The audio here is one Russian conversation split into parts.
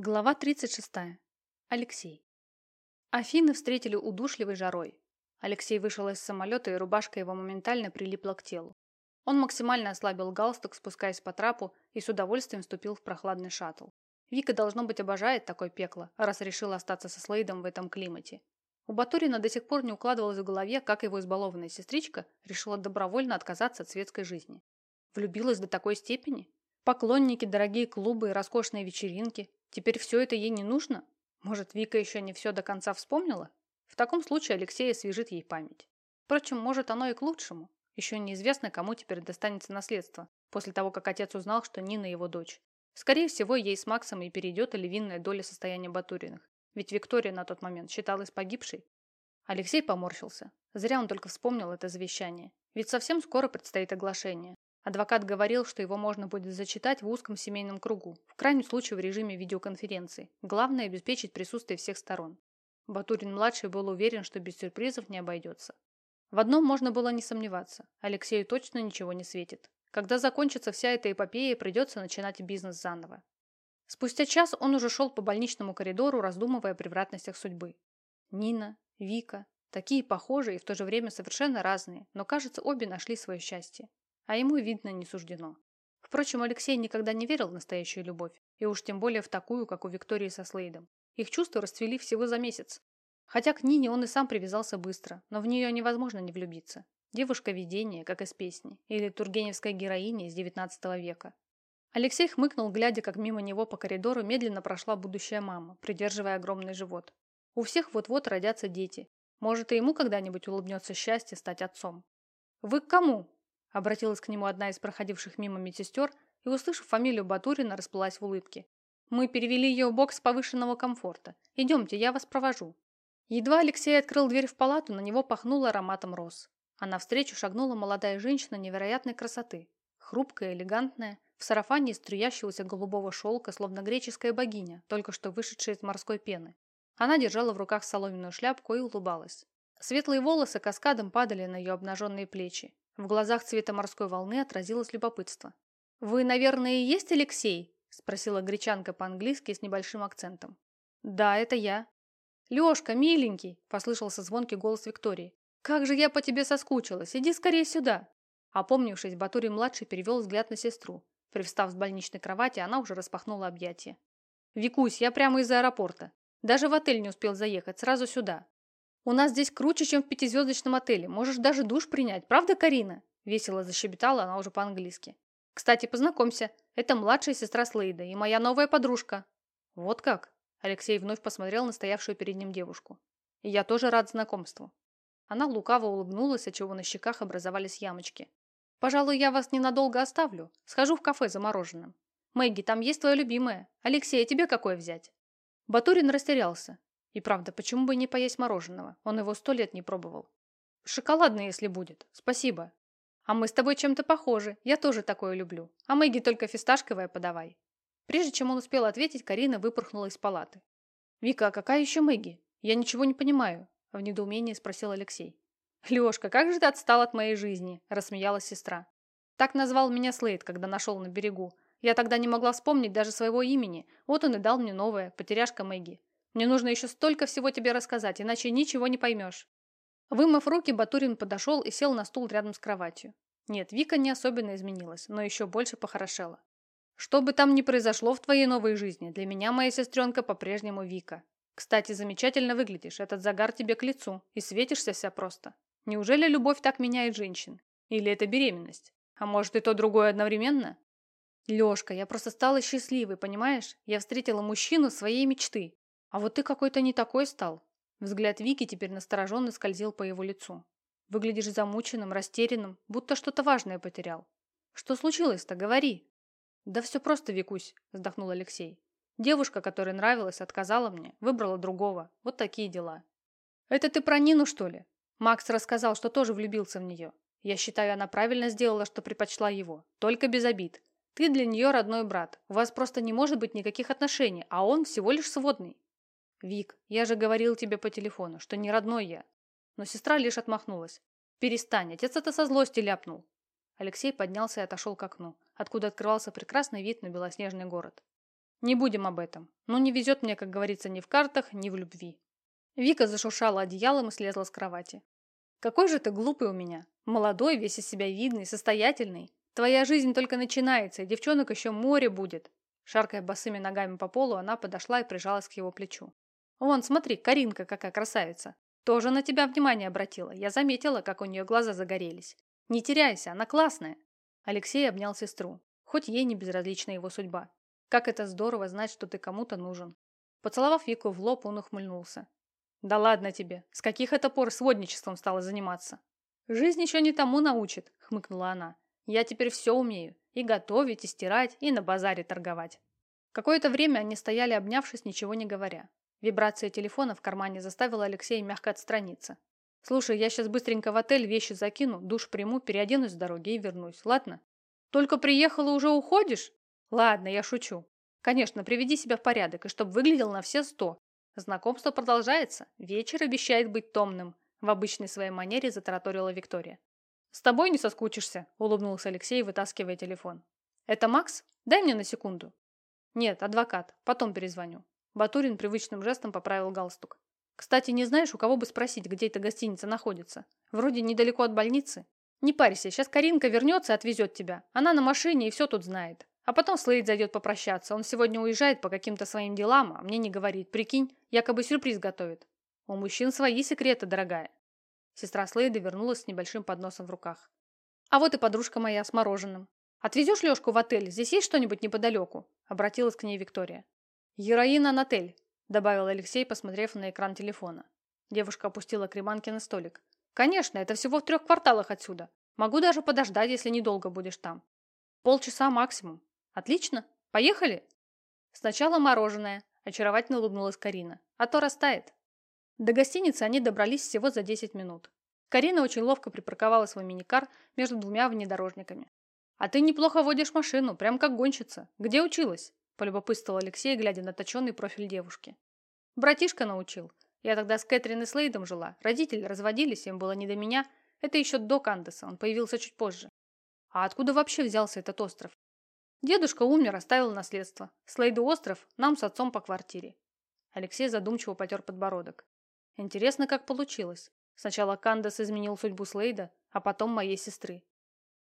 Глава 36. Алексей. Афины встретили удушливой жарой. Алексей вышел из самолета, и рубашка его моментально прилипла к телу. Он максимально ослабил галстук, спускаясь по трапу, и с удовольствием вступил в прохладный шаттл. Вика, должно быть, обожает такое пекло, раз решила остаться со Слейдом в этом климате. У Батурина до сих пор не укладывалось в голове, как его избалованная сестричка решила добровольно отказаться от светской жизни. Влюбилась до такой степени? Поклонники, дорогие клубы и роскошные вечеринки, Теперь все это ей не нужно? Может, Вика еще не все до конца вспомнила? В таком случае Алексей освежит ей память. Впрочем, может, оно и к лучшему. Еще неизвестно, кому теперь достанется наследство, после того, как отец узнал, что Нина его дочь. Скорее всего, ей с Максом и перейдет львиная доля состояния Батуриных. Ведь Виктория на тот момент считалась погибшей. Алексей поморщился. Зря он только вспомнил это завещание. Ведь совсем скоро предстоит оглашение. Адвокат говорил, что его можно будет зачитать в узком семейном кругу, в крайнем случае в режиме видеоконференции. Главное – обеспечить присутствие всех сторон. Батурин-младший был уверен, что без сюрпризов не обойдется. В одном можно было не сомневаться. Алексею точно ничего не светит. Когда закончится вся эта эпопея, придется начинать бизнес заново. Спустя час он уже шел по больничному коридору, раздумывая о превратностях судьбы. Нина, Вика, такие похожие и в то же время совершенно разные, но, кажется, обе нашли свое счастье а ему, видно, не суждено. Впрочем, Алексей никогда не верил в настоящую любовь, и уж тем более в такую, как у Виктории со Слейдом. Их чувства расцвели всего за месяц. Хотя к Нине он и сам привязался быстро, но в нее невозможно не влюбиться. Девушка-видение, как из песни, или тургеневская героиня из XIX века. Алексей хмыкнул, глядя, как мимо него по коридору медленно прошла будущая мама, придерживая огромный живот. У всех вот-вот родятся дети. Может, и ему когда-нибудь улыбнется счастье стать отцом. «Вы к кому?» Обратилась к нему одна из проходивших мимо медсестер и, услышав фамилию Батурина, расплылась в улыбке. «Мы перевели ее в бокс повышенного комфорта. Идемте, я вас провожу». Едва Алексей открыл дверь в палату, на него пахнуло ароматом роз. А навстречу шагнула молодая женщина невероятной красоты. Хрупкая, элегантная, в сарафане из струящегося голубого шелка, словно греческая богиня, только что вышедшая из морской пены. Она держала в руках соломенную шляпку и улыбалась. Светлые волосы каскадом падали на ее обнаженные плечи. В глазах цвета морской волны отразилось любопытство. «Вы, наверное, и есть Алексей?» – спросила гречанка по-английски с небольшим акцентом. «Да, это я». «Лешка, миленький!» – послышался звонкий голос Виктории. «Как же я по тебе соскучилась! Иди скорее сюда!» Опомнившись, Батурий-младший перевел взгляд на сестру. Привстав с больничной кровати, она уже распахнула объятия. «Викусь, я прямо из аэропорта. Даже в отель не успел заехать, сразу сюда. У нас здесь круче, чем в пятизвездочном отеле. Можешь даже душ принять. Правда, Карина?» Весело защебетала она уже по-английски. «Кстати, познакомься. Это младшая сестра Слейда и моя новая подружка». «Вот как?» Алексей вновь посмотрел на стоявшую перед ним девушку. «И я тоже рад знакомству». Она лукаво улыбнулась, отчего на щеках образовались ямочки. «Пожалуй, я вас ненадолго оставлю. Схожу в кафе за мороженым. Мэгги, там есть твое любимое. Алексей, а тебе какое взять?» Батурин растерялся. И правда, почему бы не поесть мороженого? Он его сто лет не пробовал. Шоколадный, если будет. Спасибо. А мы с тобой чем-то похожи. Я тоже такое люблю. А Мэгги только фисташковое подавай. Прежде чем он успел ответить, Карина выпорхнула из палаты. «Вика, а какая еще Мэгги? Я ничего не понимаю», – в недоумении спросил Алексей. «Лешка, как же ты отстал от моей жизни?» – рассмеялась сестра. Так назвал меня Слейд, когда нашел на берегу. Я тогда не могла вспомнить даже своего имени. Вот он и дал мне новое, потеряшка Мэгги. Мне нужно еще столько всего тебе рассказать, иначе ничего не поймешь». Вымыв руки, Батурин подошел и сел на стул рядом с кроватью. Нет, Вика не особенно изменилась, но еще больше похорошела. Что бы там ни произошло в твоей новой жизни, для меня моя сестренка по-прежнему Вика. Кстати, замечательно выглядишь, этот загар тебе к лицу, и светишься вся просто. Неужели любовь так меняет женщин? Или это беременность? А может и то другое одновременно? Лешка, я просто стала счастливой, понимаешь? Я встретила мужчину своей мечты. А вот ты какой-то не такой стал. Взгляд Вики теперь настороженно скользил по его лицу. Выглядишь замученным, растерянным, будто что-то важное потерял. Что случилось-то? Говори. Да все просто, Викусь, вздохнул Алексей. Девушка, которая нравилась, отказала мне, выбрала другого. Вот такие дела. Это ты про Нину, что ли? Макс рассказал, что тоже влюбился в нее. Я считаю, она правильно сделала, что предпочла его. Только без обид. Ты для нее родной брат. У вас просто не может быть никаких отношений, а он всего лишь сводный. «Вик, я же говорил тебе по телефону, что не родной я». Но сестра лишь отмахнулась. «Перестань, отец это со злости ляпнул». Алексей поднялся и отошел к окну, откуда открывался прекрасный вид на белоснежный город. Не будем об этом. Ну, не везет мне, как говорится, ни в картах, ни в любви. Вика зашуршала одеялом и слезла с кровати. Какой же ты глупый у меня. Молодой, весь из себя видный, состоятельный. Твоя жизнь только начинается, и девчонок еще море будет. Шаркая босыми ногами по полу, она подошла и прижалась к его плечу. Вон, смотри, Каринка какая красавица. Тоже на тебя внимание обратила. Я заметила, как у нее глаза загорелись. Не теряйся, она классная. Алексей обнял сестру. Хоть ей не безразлична его судьба. Как это здорово знать, что ты кому-то нужен. Поцеловав Вику в лоб, он ухмыльнулся. Да ладно тебе, с каких это пор сводничеством стала заниматься? Жизнь еще не тому научит, хмыкнула она. Я теперь все умею. И готовить, и стирать, и на базаре торговать. Какое-то время они стояли, обнявшись, ничего не говоря. Вибрация телефона в кармане заставила Алексея мягко отстраниться. «Слушай, я сейчас быстренько в отель вещи закину, душ приму, переоденусь с дороги и вернусь, ладно?» «Только приехала, уже уходишь?» «Ладно, я шучу. Конечно, приведи себя в порядок, и чтоб выглядел на все сто. Знакомство продолжается. Вечер обещает быть томным. В обычной своей манере затараторила Виктория. «С тобой не соскучишься», – улыбнулся Алексей, вытаскивая телефон. «Это Макс? Дай мне на секунду». «Нет, адвокат. Потом перезвоню». Батурин привычным жестом поправил галстук. «Кстати, не знаешь, у кого бы спросить, где эта гостиница находится? Вроде недалеко от больницы. Не парься, сейчас Каринка вернется и отвезет тебя. Она на машине и все тут знает. А потом Слейд зайдет попрощаться. Он сегодня уезжает по каким-то своим делам, а мне не говорит. Прикинь, якобы сюрприз готовит. У мужчин свои секреты, дорогая. Сестра Слейда вернулась с небольшим подносом в руках. А вот и подружка моя с мороженым. Отвезешь Лешку в отель? Здесь есть что-нибудь неподалеку? Обратилась к ней Виктория. Героина на отель, добавил Алексей, посмотрев на экран телефона. Девушка опустила креманки на столик. Конечно, это всего в трех кварталах отсюда. Могу даже подождать, если недолго будешь там. Полчаса максимум. Отлично. Поехали? Сначала мороженое, очаровательно улыбнулась Карина. А то растает. До гостиницы они добрались всего за 10 минут. Карина очень ловко припарковала свой миникар между двумя внедорожниками. «А ты неплохо водишь машину, прям как гонщица. Где училась?» – полюбопытствовал Алексей, глядя на точенный профиль девушки. «Братишка научил. Я тогда с Кэтрин и Слейдом жила. Родители разводились, им было не до меня. Это еще до Кандеса, он появился чуть позже. А откуда вообще взялся этот остров? Дедушка умер, оставил наследство. Слейду остров, нам с отцом по квартире. Алексей задумчиво потер подбородок. Интересно, как получилось. Сначала Кандас изменил судьбу Слейда, а потом моей сестры.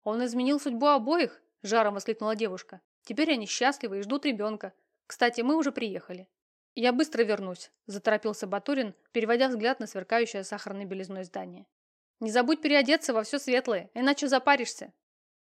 Он изменил судьбу обоих, жаром воскликнула девушка. Теперь они счастливы и ждут ребенка. Кстати, мы уже приехали. Я быстро вернусь, заторопился Батурин, переводя взгляд на сверкающее сахарной белизной здание. Не забудь переодеться во все светлое, иначе запаришься.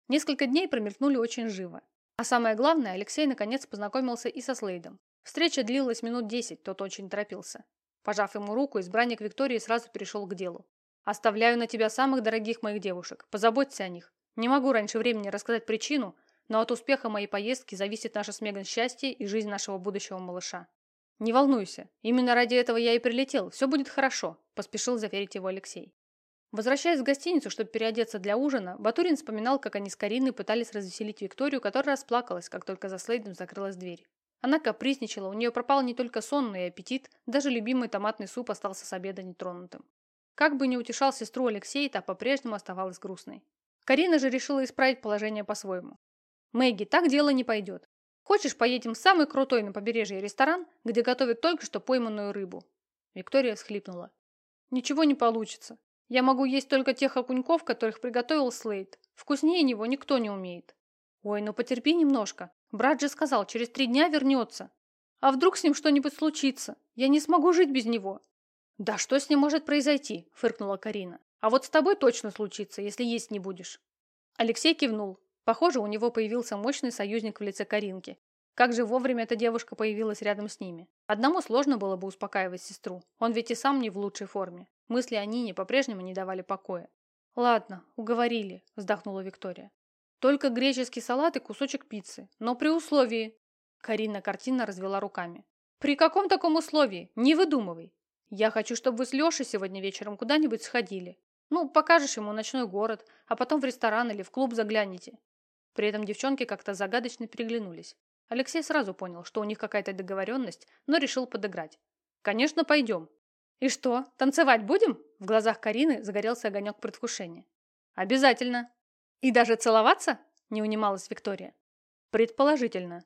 Несколько дней промелькнули очень живо. А самое главное, Алексей наконец познакомился и со Слейдом. Встреча длилась минут десять, тот очень торопился. Пожав ему руку, избранник Виктории сразу перешел к делу. «Оставляю на тебя самых дорогих моих девушек. Позаботься о них. Не могу раньше времени рассказать причину, но от успеха моей поездки зависит наше с Меган счастье и жизнь нашего будущего малыша. Не волнуйся, именно ради этого я и прилетел. Все будет хорошо», – поспешил заверить его Алексей. Возвращаясь в гостиницу, чтобы переодеться для ужина, Батурин вспоминал, как они с Кариной пытались развеселить Викторию, которая расплакалась, как только за Слейдом закрылась дверь. Она капризничала, у нее пропал не только сон, но и аппетит, даже любимый томатный суп остался с обеда нетронутым. Как бы ни утешал сестру Алексей, та по-прежнему оставалась грустной. Карина же решила исправить положение по-своему. «Мэгги, так дело не пойдет. Хочешь, поедем в самый крутой на побережье ресторан, где готовят только что пойманную рыбу?» Виктория всхлипнула. «Ничего не получится. Я могу есть только тех окуньков, которых приготовил Слейд. Вкуснее него никто не умеет. Ой, ну потерпи немножко. Брат же сказал, через три дня вернется. А вдруг с ним что-нибудь случится? Я не смогу жить без него. Да что с ним может произойти? Фыркнула Карина. А вот с тобой точно случится, если есть не будешь. Алексей кивнул. Похоже, у него появился мощный союзник в лице Каринки. Как же вовремя эта девушка появилась рядом с ними. Одному сложно было бы успокаивать сестру. Он ведь и сам не в лучшей форме. Мысли о Нине по-прежнему не давали покоя. «Ладно, уговорили», – вздохнула Виктория. «Только греческий салат и кусочек пиццы. Но при условии...» Карина картинно развела руками. «При каком таком условии? Не выдумывай. Я хочу, чтобы вы с Лешей сегодня вечером куда-нибудь сходили. Ну, покажешь ему ночной город, а потом в ресторан или в клуб загляните». При этом девчонки как-то загадочно переглянулись. Алексей сразу понял, что у них какая-то договоренность, но решил подыграть. «Конечно, пойдем. «И что, танцевать будем?» В глазах Карины загорелся огонек предвкушения. «Обязательно». «И даже целоваться?» – не унималась Виктория. «Предположительно».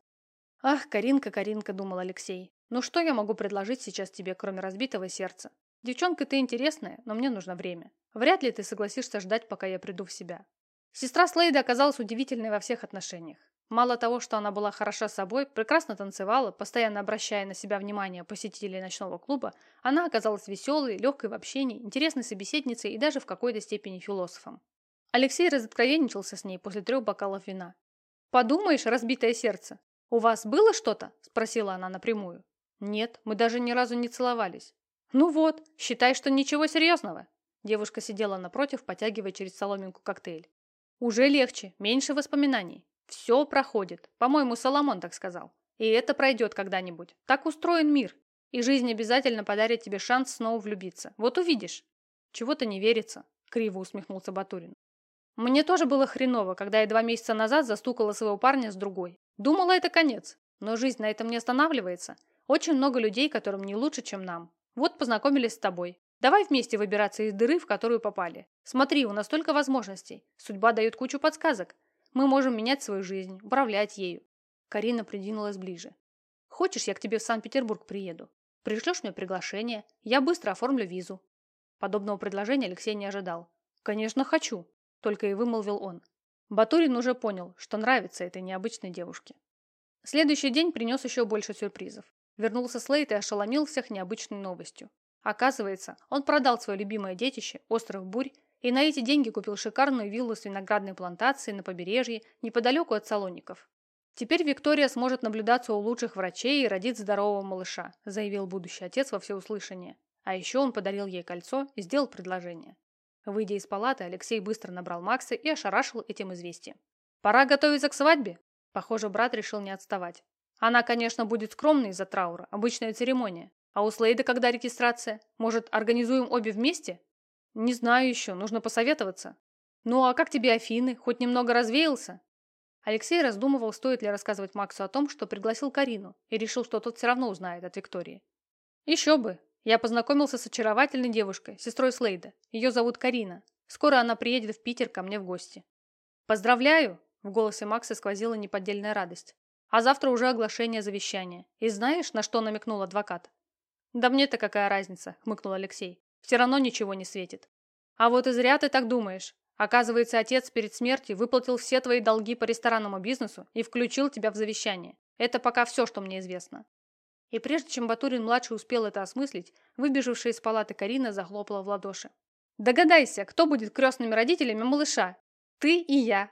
«Ах, Каринка, Каринка», — думал Алексей, «ну что я могу предложить сейчас тебе, кроме разбитого сердца? Девчонка ты интересная, но мне нужно время. Вряд ли ты согласишься ждать, пока я приду в себя». Сестра Слейда оказалась удивительной во всех отношениях. Мало того, что она была хороша собой, прекрасно танцевала, постоянно обращая на себя внимание посетителей ночного клуба, она оказалась веселой, легкой в общении, интересной собеседницей и даже в какой-то степени философом. Алексей разоткровенничался с ней после трех бокалов вина. «Подумаешь, разбитое сердце, у вас было что-то?» – спросила она напрямую. «Нет, мы даже ни разу не целовались». «Ну вот, считай, что ничего серьезного». Девушка сидела напротив, потягивая через соломинку коктейль. «Уже легче, меньше воспоминаний. Все проходит. По-моему, Соломон так сказал. И это пройдет когда-нибудь. Так устроен мир. И жизнь обязательно подарит тебе шанс снова влюбиться. Вот увидишь». «Чего-то не верится», – криво усмехнулся Батурин. «Мне тоже было хреново, когда я два месяца назад застукала своего парня с другой. Думала, это конец. Но жизнь на этом не останавливается. Очень много людей, которым не лучше, чем нам. Вот познакомились с тобой. Давай вместе выбираться из дыры, в которую попали. Смотри, у нас столько возможностей. Судьба дает кучу подсказок. Мы можем менять свою жизнь, управлять ею. Карина придвинулась ближе. Хочешь, я к тебе в Санкт-Петербург приеду? Пришлешь мне приглашение, я быстро оформлю визу. Подобного предложения Алексей не ожидал. Конечно, хочу, только и вымолвил он. Батурин уже понял, что нравится этой необычной девушке. Следующий день принес еще больше сюрпризов. Вернулся Слейт и ошеломил всех необычной новостью. Оказывается, он продал свое любимое детище, остров Бурь, и на эти деньги купил шикарную виллу с виноградной плантацией на побережье, неподалеку от Салоников. «Теперь Виктория сможет наблюдаться у лучших врачей и родить здорового малыша», заявил будущий отец во всеуслышание. А еще он подарил ей кольцо и сделал предложение. Выйдя из палаты, Алексей быстро набрал Макса и ошарашил этим известием. «Пора готовиться к свадьбе!» Похоже, брат решил не отставать. Она, конечно, будет скромной из-за траура, обычная церемония. А у Слейда когда регистрация? Может, организуем обе вместе? Не знаю еще, нужно посоветоваться. Ну а как тебе Афины? Хоть немного развеялся? Алексей раздумывал, стоит ли рассказывать Максу о том, что пригласил Карину, и решил, что тот все равно узнает от Виктории. Еще бы, я познакомился с очаровательной девушкой, сестрой Слейда. Ее зовут Карина. Скоро она приедет в Питер ко мне в гости. Поздравляю! В голосе Макса сквозила неподдельная радость. А завтра уже оглашение завещания. И знаешь, на что намекнул адвокат? Да мне-то какая разница, хмыкнул Алексей. Все равно ничего не светит. А вот и зря ты так думаешь. Оказывается, отец перед смертью выплатил все твои долги по ресторанному бизнесу и включил тебя в завещание. Это пока все, что мне известно. И прежде чем Батурин-младший успел это осмыслить, выбежавшая из палаты Карина захлопала в ладоши. «Догадайся, кто будет крестными родителями малыша? Ты и я.